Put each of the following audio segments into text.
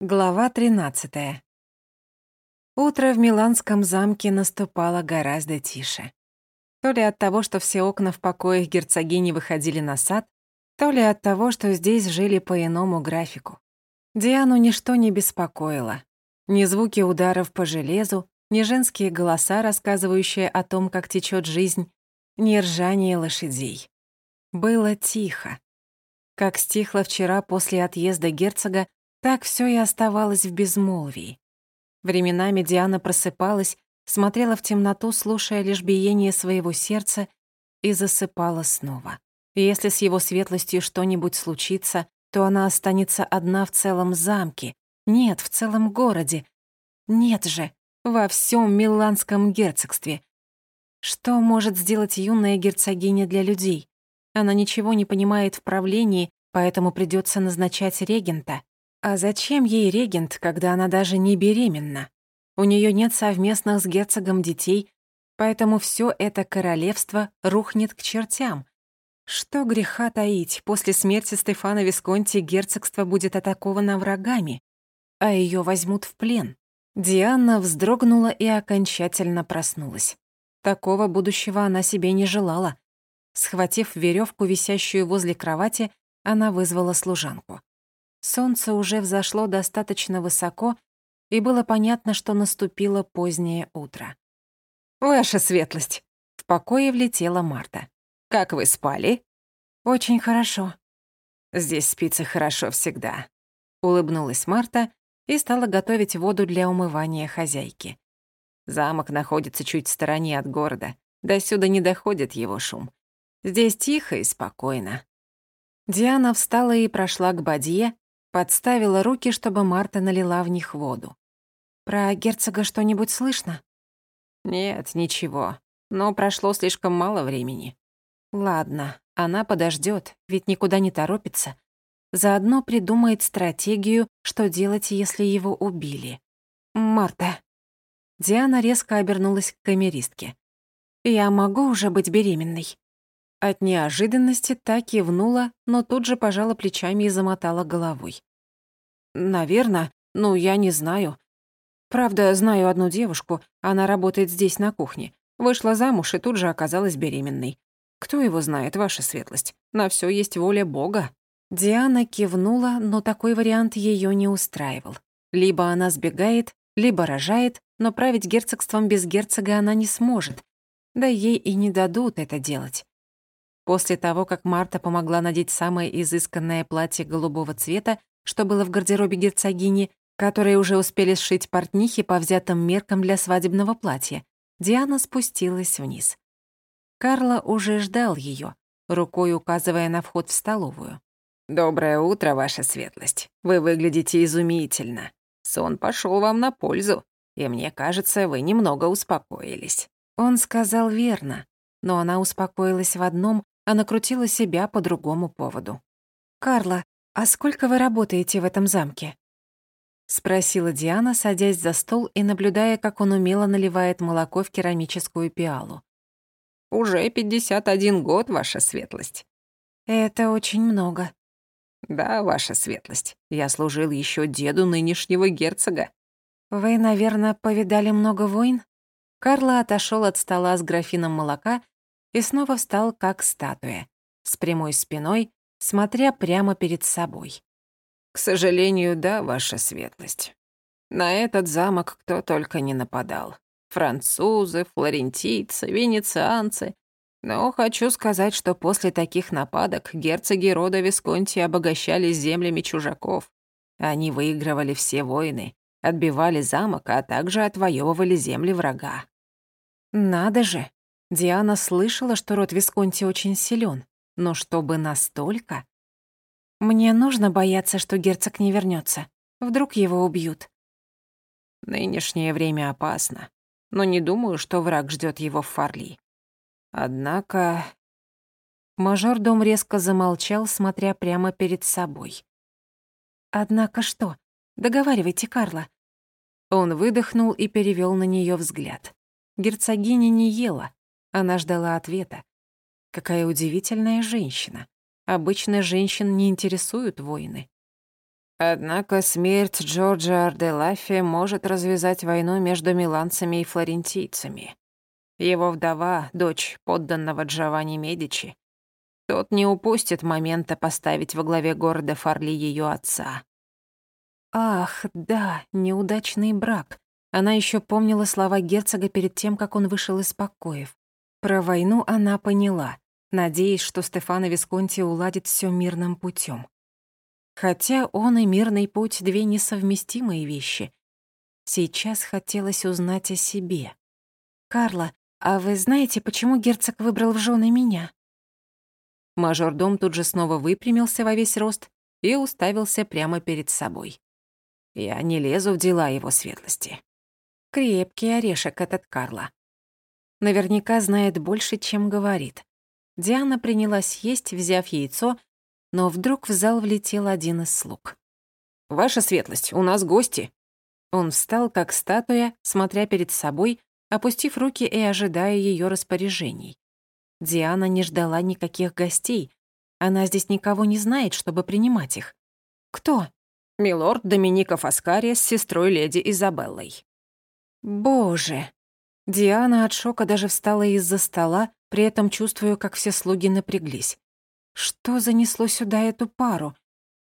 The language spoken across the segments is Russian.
Глава 13. Утро в Миланском замке наступало гораздо тише. То ли от того, что все окна в покоях герцогини выходили на сад, то ли от того, что здесь жили по иному графику. Диану ничто не беспокоило. Ни звуки ударов по железу, ни женские голоса, рассказывающие о том, как течет жизнь, ни ржание лошадей. Было тихо. Как стихло вчера после отъезда герцога, так все и оставалось в безмолвии. Временами Диана просыпалась, смотрела в темноту, слушая лишь биение своего сердца, и засыпала снова. И если с его светлостью что-нибудь случится, то она останется одна в целом замке. Нет, в целом городе. Нет же, во всем Миланском герцогстве. Что может сделать юная герцогиня для людей? Она ничего не понимает в правлении, поэтому придется назначать регента. А зачем ей регент, когда она даже не беременна? У нее нет совместных с герцогом детей, поэтому все это королевство рухнет к чертям. Что греха таить, после смерти Стефана Висконти герцогство будет атаковано врагами, а ее возьмут в плен. Диана вздрогнула и окончательно проснулась. Такого будущего она себе не желала. Схватив веревку, висящую возле кровати, она вызвала служанку. Солнце уже взошло достаточно высоко, и было понятно, что наступило позднее утро. «Ваша светлость!» В покое влетела Марта. «Как вы спали?» «Очень хорошо». «Здесь спится хорошо всегда», — улыбнулась Марта и стала готовить воду для умывания хозяйки. Замок находится чуть в стороне от города. До сюда не доходит его шум. Здесь тихо и спокойно. Диана встала и прошла к бадье, Подставила руки, чтобы Марта налила в них воду. «Про герцога что-нибудь слышно?» «Нет, ничего. Но прошло слишком мало времени». «Ладно, она подождет, ведь никуда не торопится. Заодно придумает стратегию, что делать, если его убили. Марта». Диана резко обернулась к камеристке. «Я могу уже быть беременной?» От неожиданности та кивнула, но тут же пожала плечами и замотала головой. «Наверное, ну, я не знаю. Правда, знаю одну девушку, она работает здесь на кухне. Вышла замуж и тут же оказалась беременной. Кто его знает, ваша светлость? На все есть воля Бога». Диана кивнула, но такой вариант ее не устраивал. Либо она сбегает, либо рожает, но править герцогством без герцога она не сможет. Да ей и не дадут это делать. После того, как Марта помогла надеть самое изысканное платье голубого цвета, что было в гардеробе герцогини, которые уже успели сшить портнихи по взятым меркам для свадебного платья, Диана спустилась вниз. Карла уже ждал ее, рукой указывая на вход в столовую. «Доброе утро, ваша светлость. Вы выглядите изумительно. Сон пошел вам на пользу, и мне кажется, вы немного успокоились». Он сказал верно, но она успокоилась в одном, а накрутила себя по другому поводу. «Карла, а сколько вы работаете в этом замке?» Спросила Диана, садясь за стол и наблюдая, как он умело наливает молоко в керамическую пиалу. «Уже 51 год, ваша светлость». «Это очень много». «Да, ваша светлость. Я служил еще деду нынешнего герцога». «Вы, наверное, повидали много войн?» Карла отошел от стола с графином молока и снова встал как статуя, с прямой спиной, смотря прямо перед собой. «К сожалению, да, ваша светлость. На этот замок кто только не нападал. Французы, флорентийцы, венецианцы. Но хочу сказать, что после таких нападок герцоги рода Висконти обогащались землями чужаков. Они выигрывали все войны, отбивали замок, а также отвоевывали земли врага. Надо же, Диана слышала, что род Висконти очень силен, но чтобы настолько... Мне нужно бояться, что герцог не вернется. Вдруг его убьют. Нынешнее время опасно, но не думаю, что враг ждет его в Фарли. Однако... Мажордом резко замолчал, смотря прямо перед собой. «Однако что? Договаривайте, Карла». Он выдохнул и перевел на нее взгляд. Герцогиня не ела, она ждала ответа. Какая удивительная женщина. Обычно женщин не интересуют войны. Однако смерть Джорджа Арделафи может развязать войну между миланцами и флорентийцами. Его вдова, дочь подданного Джованни Медичи, тот не упустит момента поставить во главе города Фарли ее отца. Ах, да, неудачный брак. Она еще помнила слова герцога перед тем, как он вышел из покоев. Про войну она поняла, надеясь, что Стефано Висконти уладит все мирным путем. Хотя он и мирный путь — две несовместимые вещи. Сейчас хотелось узнать о себе. «Карла, а вы знаете, почему герцог выбрал в жены меня?» Мажордом тут же снова выпрямился во весь рост и уставился прямо перед собой. Я не лезу в дела его светлости. Крепкий орешек этот Карла. Наверняка знает больше, чем говорит. Диана принялась есть, взяв яйцо, но вдруг в зал влетел один из слуг. «Ваша светлость, у нас гости!» Он встал, как статуя, смотря перед собой, опустив руки и ожидая ее распоряжений. Диана не ждала никаких гостей. Она здесь никого не знает, чтобы принимать их. «Кто?» «Милорд Доминика Фаскари с сестрой леди Изабеллой». «Боже!» Диана от шока даже встала из-за стола, при этом чувствуя, как все слуги напряглись. Что занесло сюда эту пару?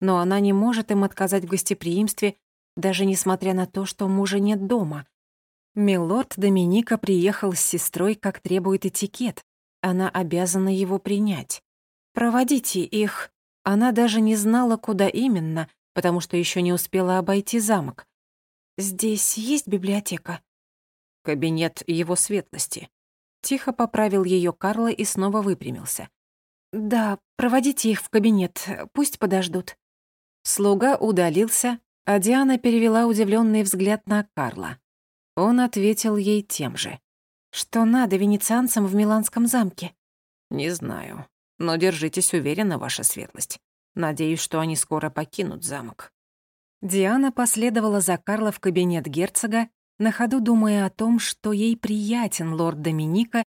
Но она не может им отказать в гостеприимстве, даже несмотря на то, что мужа нет дома. Милорд Доминика приехал с сестрой, как требует этикет. Она обязана его принять. Проводите их. Она даже не знала, куда именно, потому что еще не успела обойти замок. Здесь есть библиотека? Кабинет его светлости. Тихо поправил ее Карла и снова выпрямился. «Да, проводите их в кабинет, пусть подождут». Слуга удалился, а Диана перевела удивленный взгляд на Карла. Он ответил ей тем же. Что надо венецианцам в Миланском замке? Не знаю. Но держитесь уверенно, ваша светлость. Надеюсь, что они скоро покинут замок. Диана последовала за Карло в кабинет герцога, на ходу думая о том, что ей приятен лорд Доминика,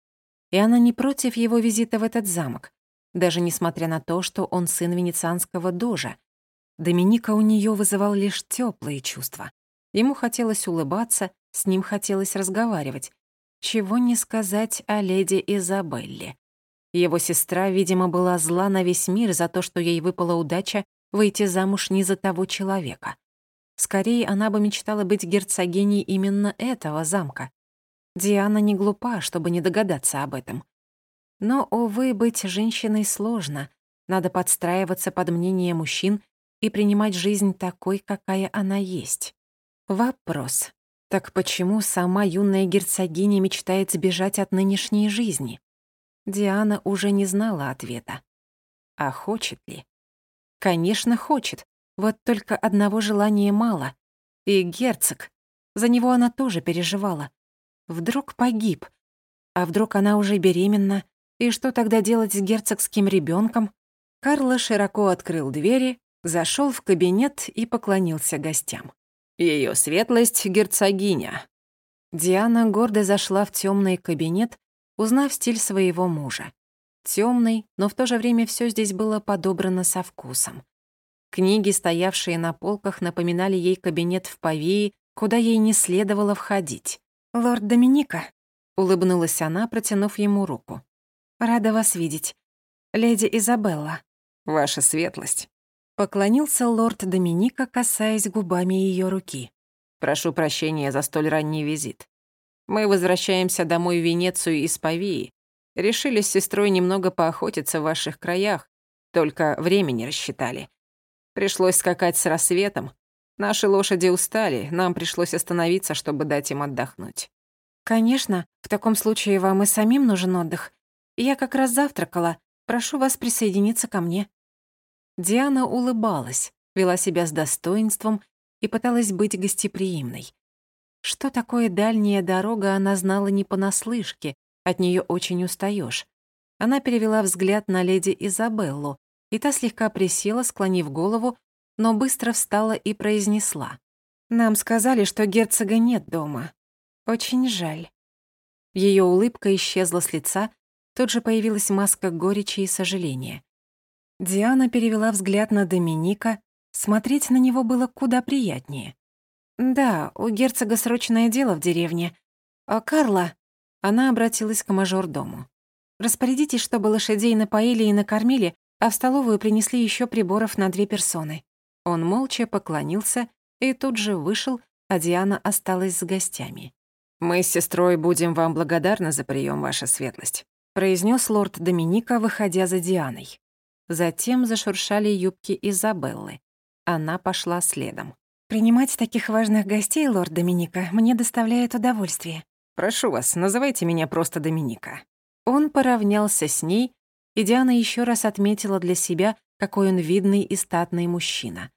и она не против его визита в этот замок, даже несмотря на то, что он сын венецианского дожа. Доминика у нее вызывал лишь теплые чувства. Ему хотелось улыбаться, с ним хотелось разговаривать, чего не сказать о леди Изабелле. Его сестра, видимо, была зла на весь мир за то, что ей выпала удача выйти замуж не за того человека. Скорее, она бы мечтала быть герцогиней именно этого замка. Диана не глупа, чтобы не догадаться об этом. Но, увы, быть женщиной сложно. Надо подстраиваться под мнение мужчин и принимать жизнь такой, какая она есть. Вопрос. Так почему сама юная герцогиня мечтает сбежать от нынешней жизни? Диана уже не знала ответа. А хочет ли? Конечно, хочет. Вот только одного желания мало. И герцог. За него она тоже переживала. Вдруг погиб. А вдруг она уже беременна? И что тогда делать с герцогским ребенком? Карло широко открыл двери, зашел в кабинет и поклонился гостям. Ее светлость — герцогиня». Диана гордо зашла в темный кабинет, узнав стиль своего мужа. Темный, но в то же время все здесь было подобрано со вкусом. Книги, стоявшие на полках, напоминали ей кабинет в Павии, куда ей не следовало входить. «Лорд Доминика», — улыбнулась она, протянув ему руку. «Рада вас видеть. Леди Изабелла». «Ваша светлость». Поклонился лорд Доминика, касаясь губами ее руки. «Прошу прощения за столь ранний визит. Мы возвращаемся домой в Венецию из Павии. Решили с сестрой немного поохотиться в ваших краях, только времени рассчитали. Пришлось скакать с рассветом. Наши лошади устали, нам пришлось остановиться, чтобы дать им отдохнуть». «Конечно, в таком случае вам и самим нужен отдых. Я как раз завтракала. Прошу вас присоединиться ко мне». Диана улыбалась, вела себя с достоинством и пыталась быть гостеприимной. Что такое дальняя дорога, она знала не понаслышке, от нее очень устаешь. Она перевела взгляд на леди Изабеллу, и та слегка присела, склонив голову, но быстро встала и произнесла. «Нам сказали, что герцога нет дома. Очень жаль». Ее улыбка исчезла с лица, тут же появилась маска горечи и сожаления. Диана перевела взгляд на Доминика, Смотреть на него было куда приятнее. «Да, у герцога срочное дело в деревне. А Карла...» Она обратилась к мажордому. «Распорядитесь, чтобы лошадей напоили и накормили, а в столовую принесли еще приборов на две персоны». Он молча поклонился и тут же вышел, а Диана осталась с гостями. «Мы с сестрой будем вам благодарны за прием, ваша светлость», произнес лорд Доминика, выходя за Дианой. Затем зашуршали юбки Изабеллы. Она пошла следом. «Принимать таких важных гостей, лорд Доминика, мне доставляет удовольствие». «Прошу вас, называйте меня просто Доминика». Он поравнялся с ней, и Диана еще раз отметила для себя, какой он видный и статный мужчина.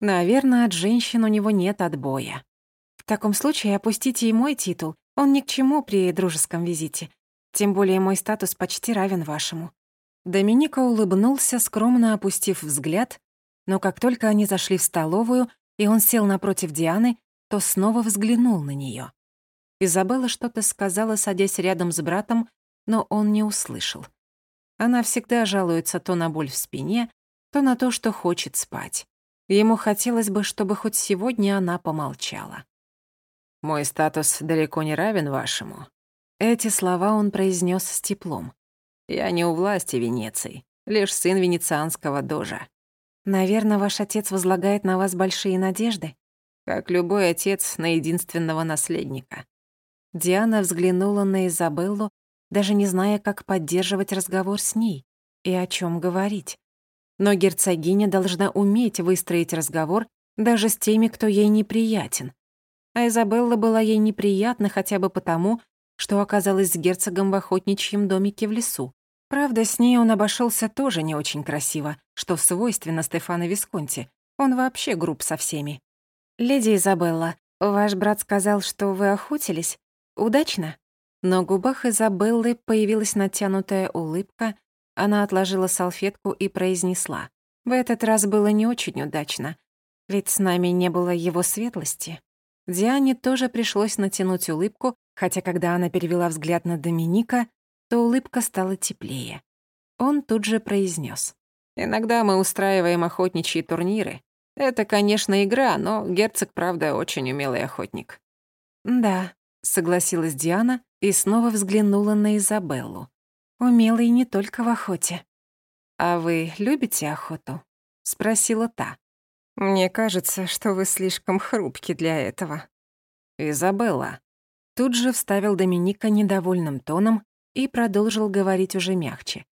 Наверное, от женщин у него нет отбоя. В таком случае опустите и мой титул. Он ни к чему при дружеском визите. Тем более мой статус почти равен вашему». Доминика улыбнулся, скромно опустив взгляд, но как только они зашли в столовую, и он сел напротив Дианы, то снова взглянул на нее. Изабелла что-то сказала, садясь рядом с братом, но он не услышал. Она всегда жалуется то на боль в спине, то на то, что хочет спать. Ему хотелось бы, чтобы хоть сегодня она помолчала. Мой статус далеко не равен вашему. Эти слова он произнес с теплом. Я не у власти Венеции, лишь сын венецианского дожа. Наверное, ваш отец возлагает на вас большие надежды, как любой отец на единственного наследника. Диана взглянула на Изабеллу, даже не зная, как поддерживать разговор с ней и о чем говорить. Но герцогиня должна уметь выстроить разговор даже с теми, кто ей неприятен, а Изабелла была ей неприятна хотя бы потому, что оказалась с герцогом в охотничьем домике в лесу. Правда, с ней он обошелся тоже не очень красиво, что свойственно Стефано Висконти. Он вообще груб со всеми. «Леди Изабелла, ваш брат сказал, что вы охотились. Удачно?» На губах Изабеллы появилась натянутая улыбка, она отложила салфетку и произнесла. «В этот раз было не очень удачно, ведь с нами не было его светлости». Диане тоже пришлось натянуть улыбку, хотя когда она перевела взгляд на Доминика, то улыбка стала теплее. Он тут же произнес: «Иногда мы устраиваем охотничьи турниры. Это, конечно, игра, но герцог, правда, очень умелый охотник». «Да», — согласилась Диана и снова взглянула на Изабеллу. «Умелый не только в охоте». «А вы любите охоту?» — спросила та. Мне кажется, что вы слишком хрупки для этого. Изабелла. Тут же вставил Доминика недовольным тоном и продолжил говорить уже мягче.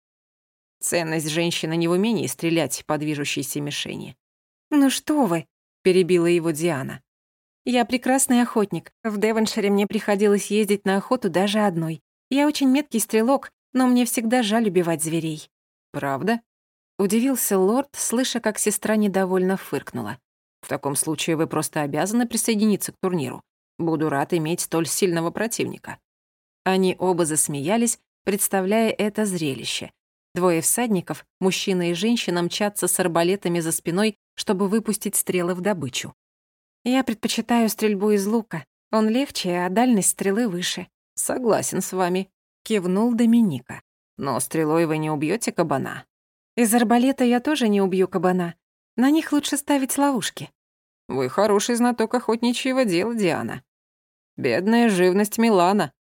Ценность женщины не в умении стрелять по движущейся мишени. «Ну что вы?» — перебила его Диана. «Я прекрасный охотник. В Девоншире мне приходилось ездить на охоту даже одной. Я очень меткий стрелок, но мне всегда жаль убивать зверей». «Правда?» Удивился лорд, слыша, как сестра недовольно фыркнула. «В таком случае вы просто обязаны присоединиться к турниру. Буду рад иметь столь сильного противника». Они оба засмеялись, представляя это зрелище. Двое всадников, мужчина и женщина, мчатся с арбалетами за спиной, чтобы выпустить стрелы в добычу. «Я предпочитаю стрельбу из лука. Он легче, а дальность стрелы выше». «Согласен с вами», — кивнул Доминика. «Но стрелой вы не убьете кабана. Из арбалета я тоже не убью кабана. На них лучше ставить ловушки. Вы хороший знаток охотничьего дела, Диана. Бедная живность Милана.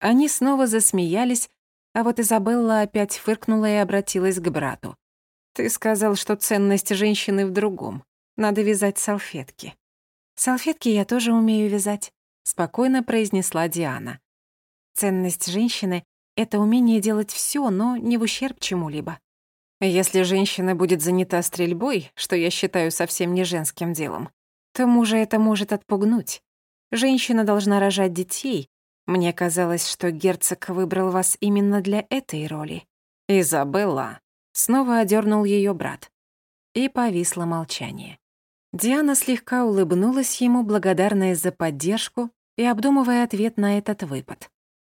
Они снова засмеялись, а вот Изабелла опять фыркнула и обратилась к брату. «Ты сказал, что ценность женщины в другом. Надо вязать салфетки». «Салфетки я тоже умею вязать», — спокойно произнесла Диана. «Ценность женщины — это умение делать всё, но не в ущерб чему-либо. Если женщина будет занята стрельбой, что я считаю совсем не женским делом, то мужа это может отпугнуть. Женщина должна рожать детей. Мне казалось, что герцог выбрал вас именно для этой роли. Изабелла. Снова одернул ее брат. И повисло молчание. Диана слегка улыбнулась ему, благодарная за поддержку и обдумывая ответ на этот выпад.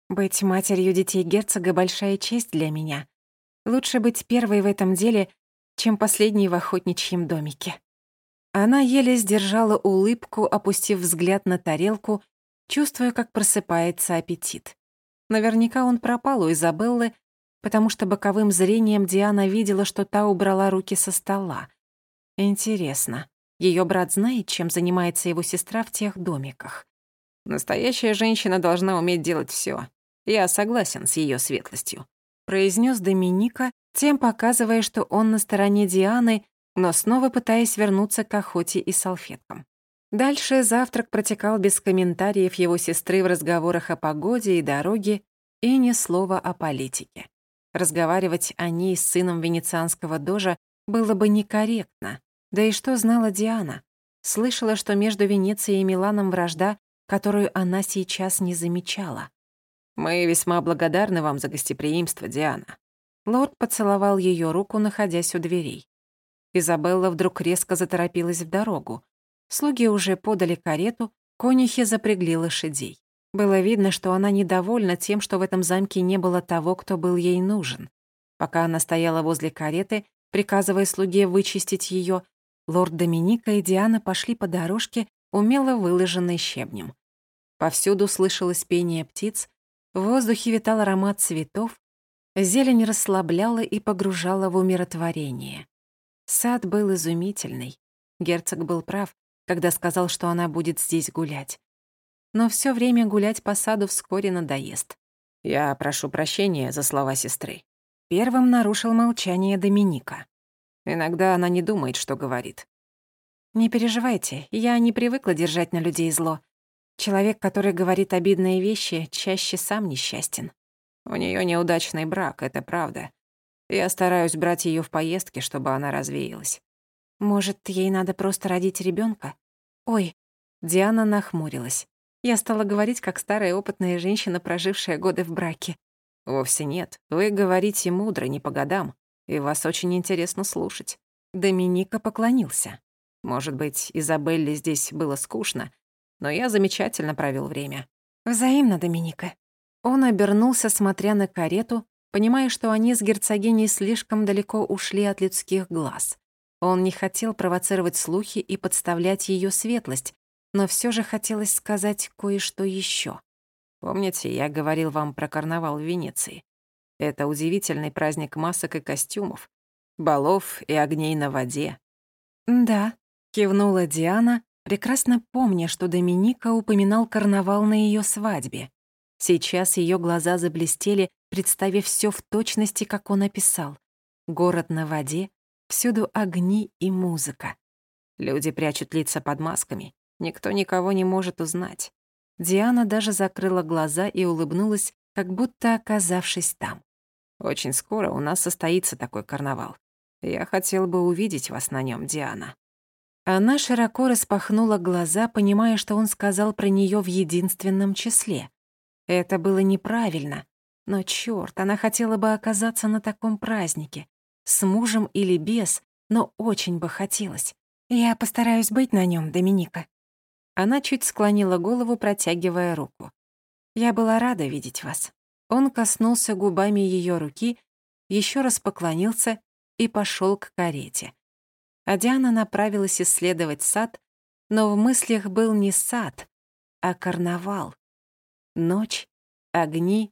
«Быть матерью детей герцога — большая честь для меня», Лучше быть первой в этом деле, чем последней в охотничьем домике. Она еле сдержала улыбку, опустив взгляд на тарелку, чувствуя, как просыпается аппетит. Наверняка он пропал у Изабеллы, потому что боковым зрением Диана видела, что та убрала руки со стола. Интересно, ее брат знает, чем занимается его сестра в тех домиках? Настоящая женщина должна уметь делать все. Я согласен с ее светлостью», — произнес Доминика, тем показывая, что он на стороне Дианы, но снова пытаясь вернуться к охоте и салфеткам. Дальше завтрак протекал без комментариев его сестры в разговорах о погоде и дороге и ни слова о политике. Разговаривать о ней с сыном венецианского дожа было бы некорректно. Да и что знала Диана? Слышала, что между Венецией и Миланом вражда, которую она сейчас не замечала. «Мы весьма благодарны вам за гостеприимство, Диана». Лорд поцеловал ее руку, находясь у дверей. Изабелла вдруг резко заторопилась в дорогу. Слуги уже подали карету, конюхи запрягли лошадей. Было видно, что она недовольна тем, что в этом замке не было того, кто был ей нужен. Пока она стояла возле кареты, приказывая слуге вычистить ее, лорд Доминика и Диана пошли по дорожке, умело выложенной щебнем. Повсюду слышалось пение птиц, в воздухе витал аромат цветов, зелень расслабляла и погружала в умиротворение. Сад был изумительный. Герцог был прав, когда сказал, что она будет здесь гулять но все время гулять по саду вскоре надоест. «Я прошу прощения за слова сестры». Первым нарушил молчание Доминика. Иногда она не думает, что говорит. «Не переживайте, я не привыкла держать на людей зло. Человек, который говорит обидные вещи, чаще сам несчастен». У нее неудачный брак, это правда. Я стараюсь брать ее в поездки, чтобы она развеялась. Может, ей надо просто родить ребенка? Ой, Диана нахмурилась. Я стала говорить, как старая опытная женщина, прожившая годы в браке. Вовсе нет. Вы говорите мудро, не по годам. И вас очень интересно слушать. Доминика поклонился. Может быть, Изабелле здесь было скучно, но я замечательно провел время. Взаимно, Доминика. Он обернулся, смотря на карету, понимая, что они с герцогиней слишком далеко ушли от людских глаз. Он не хотел провоцировать слухи и подставлять ее светлость, но все же хотелось сказать кое-что еще. Помните, я говорил вам про карнавал в Венеции? Это удивительный праздник масок и костюмов, балов и огней на воде. «Да», — кивнула Диана, прекрасно помня, что Доминика упоминал карнавал на ее свадьбе. Сейчас ее глаза заблестели, представив все в точности, как он описал. Город на воде, всюду огни и музыка. Люди прячут лица под масками, Никто никого не может узнать. Диана даже закрыла глаза и улыбнулась, как будто оказавшись там. «Очень скоро у нас состоится такой карнавал. Я хотел бы увидеть вас на нем, Диана». Она широко распахнула глаза, понимая, что он сказал про нее в единственном числе. Это было неправильно, но чёрт, она хотела бы оказаться на таком празднике. С мужем или без, но очень бы хотелось. Я постараюсь быть на нем, Доминика. Она чуть склонила голову, протягивая руку. «Я была рада видеть вас». Он коснулся губами ее руки, еще раз поклонился и пошел к карете. А Диана направилась исследовать сад, но в мыслях был не сад, а карнавал. Ночь, огни,